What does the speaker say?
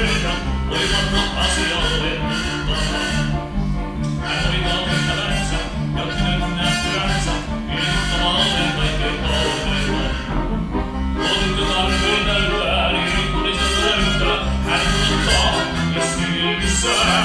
maailma asioille asialle. Hän oli valmistavansa ja kynnästyänsä innoittamalleen kaikkein palveluilla. Onko tarpeita ylää, kun tulisi löytää, hän odottaa ja silmissään. Oli.